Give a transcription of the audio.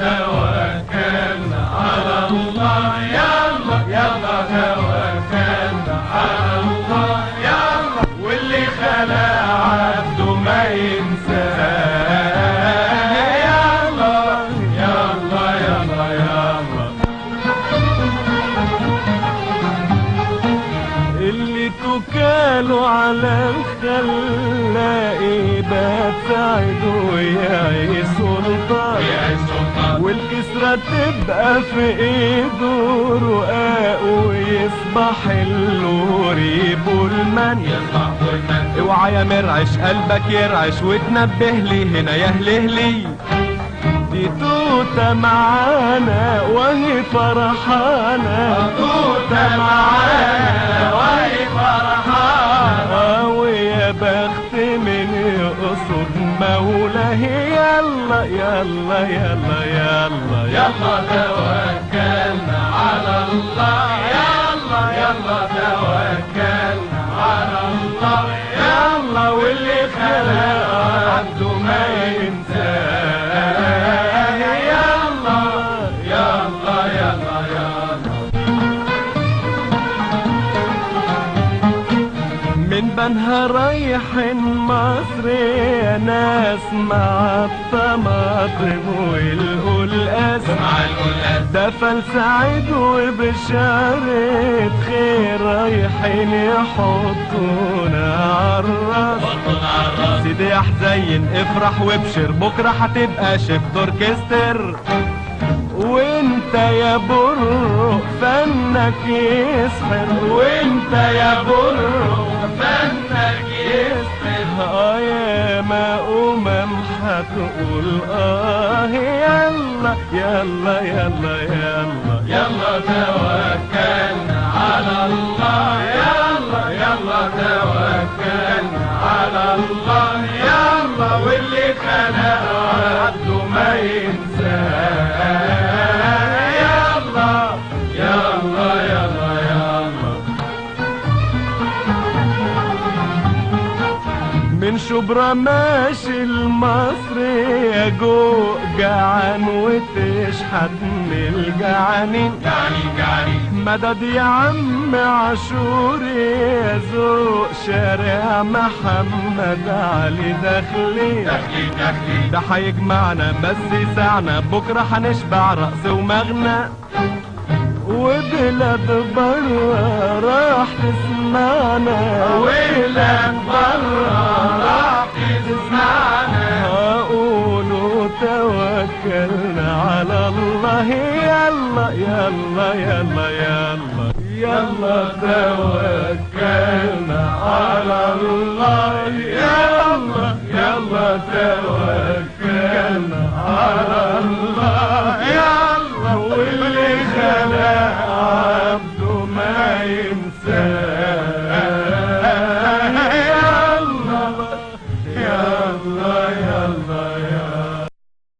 توكلنا على الله يلا يلا توكلنا على الله يلا واللي خلق عبده ما ينساه يلا يلا يلا يلا اللي توكلوا على الخلاق يبقى سعد والكسرة تبقى في ايده رقاق ويصبح النور يبو المن. يصبح اوعى يا مرعش قلبك يرعش وتنبه لي هنا يا هلهلي دي توتة معانا وهي فرحانة. توتة معانا وهي فرحانة. ويا بخت من يقصد مولاه. يلا يلا يلا يلا توكلنا على الله. يلا يلا توكلنا على الله. يلا واللي خلق بنها رايحين مصر يا ناس مع الطماطم والقلقاس ده فلسعيد وبشارة خير رايحين يحطونا عالراس سيدي يا حزين افرح وابشر بكرة هتبقى شيف أوركستر. وانت يا برو فنك يسحر وانت يا برو هتقول آه يلا يلا يلا يلا. يلا توكلنا على الله يلا يلا توكلنا على الله يلا واللي خلق عبده ما ينساه. من شبرا ماشي المصري يا جو جعان وتشحت من الجعانين جعانين جعانين مدد يا عم عاشور يا ذوق شارع محمد علي داخلين دخلي دخلي. ده هيجمعنا بس يسعنا بكرة هنشبع رقص ومغنى. وبلاد برا راح تسمعنا. ويلك برا توكلنا على الله. يلا يلا يلا يلا. يلا توكلنا على الله. يلا يلا توكلنا على